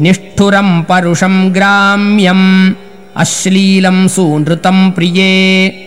निष्ठुरम् परुषम् ग्राम्यम् अश्लीलम् सूनृतम् प्रिये।